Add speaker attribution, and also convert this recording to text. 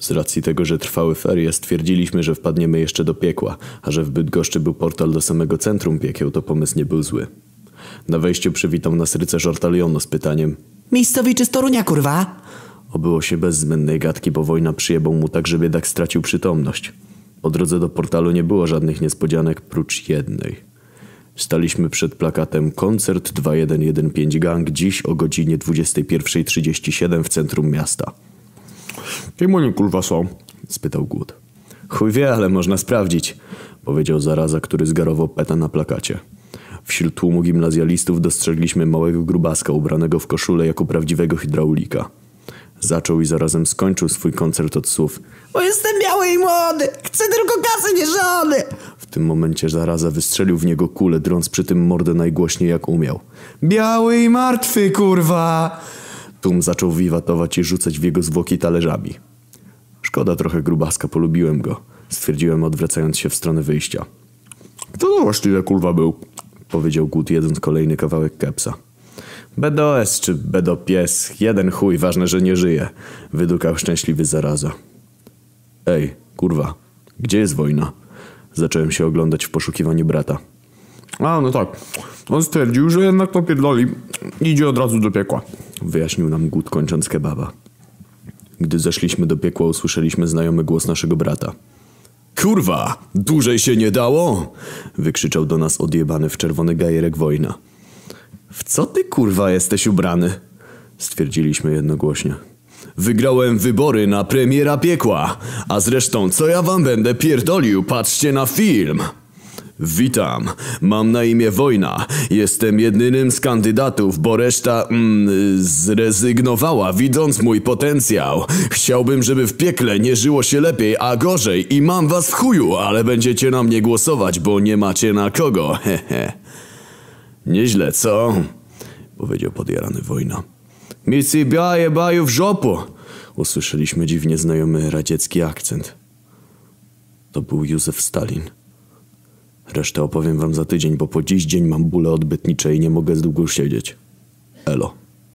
Speaker 1: Z racji tego, że trwały ferie, stwierdziliśmy, że wpadniemy jeszcze do piekła, a że w Bydgoszczy był portal do samego centrum piekieł, to pomysł nie był zły. Na wejściu przywitał nas rycerz Ortaliono z pytaniem
Speaker 2: Miejscowi czy z Torunia, kurwa?
Speaker 1: Obyło się bez zbędnej gadki, bo wojna przyjebał mu tak, że biedak stracił przytomność. Po drodze do portalu nie było żadnych niespodzianek, prócz jednej. Staliśmy przed plakatem Koncert 2115 Gang dziś o godzinie 21.37 w centrum miasta.
Speaker 3: Kim oni kurwa są?
Speaker 1: spytał Głód. Chuj wie, ale można sprawdzić, powiedział zaraza, który zgarował peta na plakacie. Wśród tłumu gimnazjalistów dostrzegliśmy małego grubaska ubranego w koszulę jako prawdziwego hydraulika. Zaczął i zarazem skończył swój koncert od słów
Speaker 2: Bo jestem biały i młody. Chcę tylko kasy, nie żony.
Speaker 1: W tym momencie zaraza wystrzelił w niego kulę, drąc przy tym mordę najgłośniej jak umiał.
Speaker 3: Biały i martwy, kurwa!
Speaker 1: Tłum zaczął wiwatować i rzucać w jego zwłoki talerzami. Szkoda trochę grubaska, polubiłem go. Stwierdziłem odwracając się w stronę wyjścia.
Speaker 3: Kto to właściwie kurwa był?
Speaker 1: Powiedział Gut jedząc kolejny kawałek kepsa. BDOS czy BDO pies, jeden chuj, ważne, że nie żyje. Wydukał szczęśliwy zaraza. Ej, kurwa, gdzie jest wojna? Zacząłem się oglądać w poszukiwaniu brata.
Speaker 3: A, no tak. On stwierdził, że jednak to pierdoli idzie od razu do piekła.
Speaker 1: Wyjaśnił nam Gut kończąc kebaba. Gdy zeszliśmy do piekła, usłyszeliśmy znajomy głos naszego brata. Kurwa, dłużej się nie dało! Wykrzyczał do nas odjebany w czerwony gajerek wojna. W co ty kurwa jesteś ubrany? Stwierdziliśmy jednogłośnie. Wygrałem wybory na premiera piekła, a zresztą co ja wam będę pierdolił, patrzcie na film. Witam, mam na imię Wojna. Jestem jedynym z kandydatów, bo reszta mm, zrezygnowała, widząc mój potencjał. Chciałbym, żeby w piekle nie żyło się lepiej, a gorzej i mam was w chuju, ale będziecie na mnie głosować, bo nie macie na kogo. Hehe. Nieźle, co? Powiedział podjarany Wojna. Mi si biaje baju w żopu. Usłyszeliśmy dziwnie znajomy radziecki akcent. To był Józef Stalin. Resztę opowiem wam za tydzień, bo po dziś dzień mam bóle odbytnicze i nie mogę długo siedzieć. Elo.